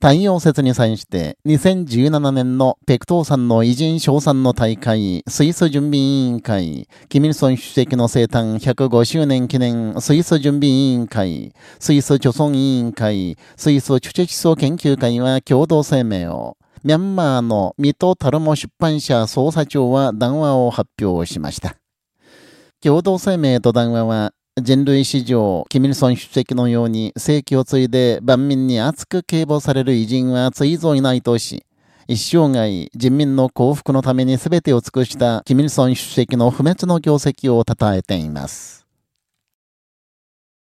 太陽節に際して、2017年の北東山の偉人賞賛の大会、スイス準備委員会、キミルソン主席の生誕105周年記念スイス準備委員会、スイス貯村委員会、スイスチュチェ思想研究会は共同声明を、ミャンマーの水戸タルモ出版社捜査長は談話を発表しました。共同声明と談話は、人類史上、キミルソン主席のように世紀を継いで万民に熱く警護される偉人はついぞいないとし、一生涯人民の幸福のために全てを尽くしたキミルソン主席の不滅の業績を称えています。